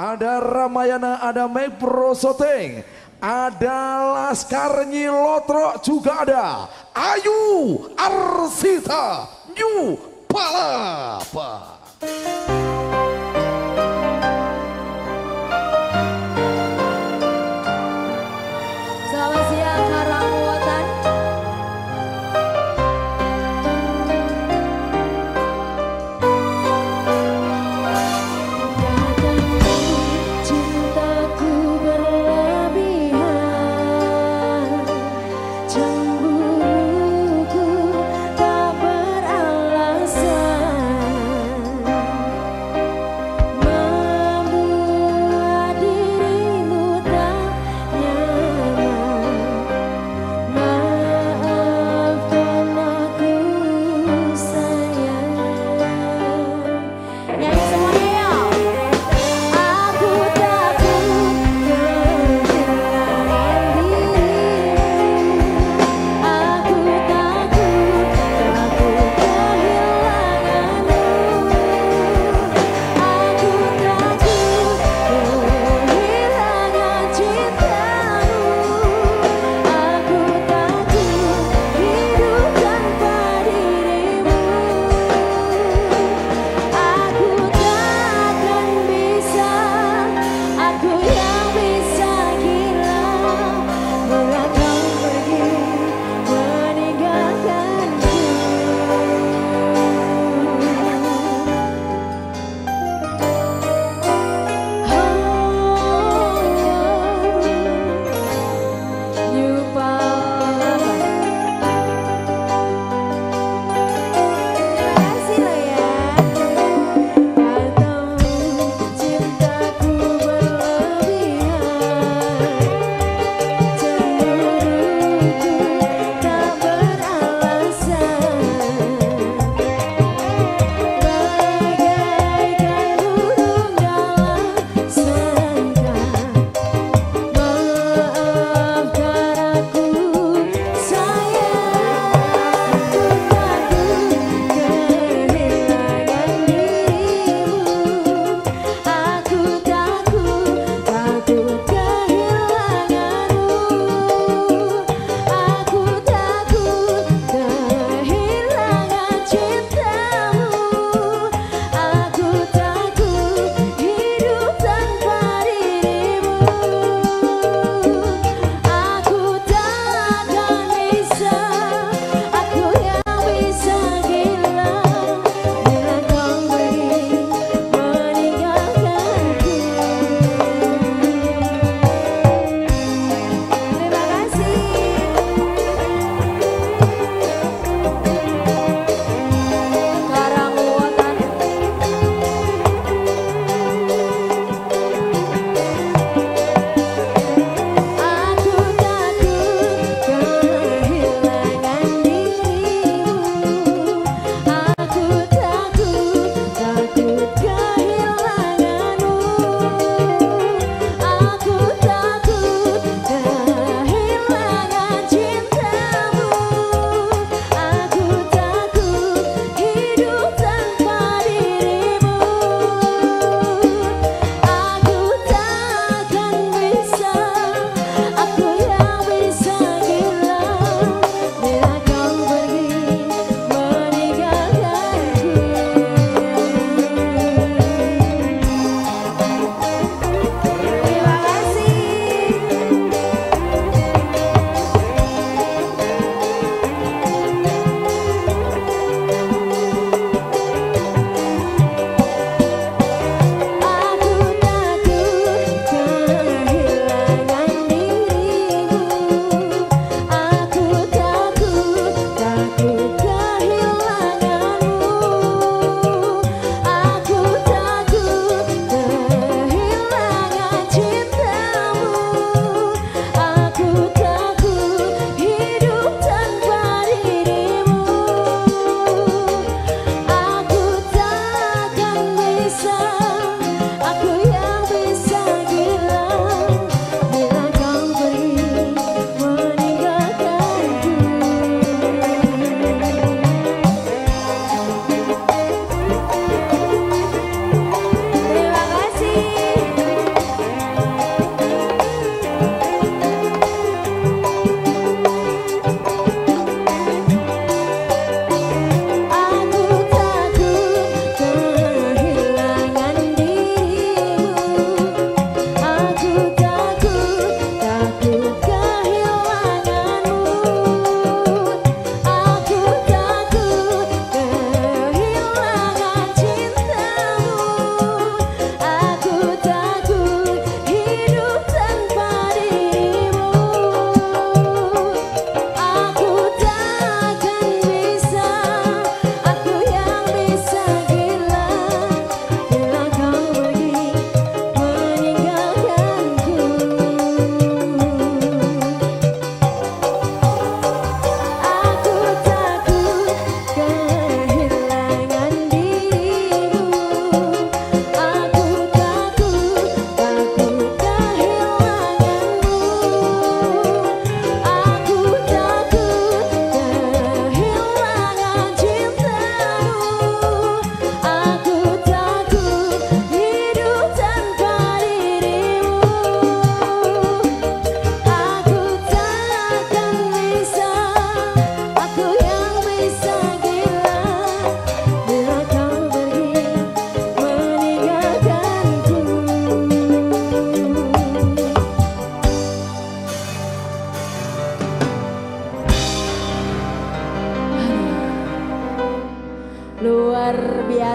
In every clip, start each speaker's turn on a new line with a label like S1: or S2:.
S1: ada Ramayana, ada Mepro Soteng, ada Laskar Nyilotro juga ada Ayu Arsita New Palapa.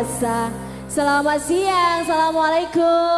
S1: Biasa. Selamat siang, Assalamualaikum.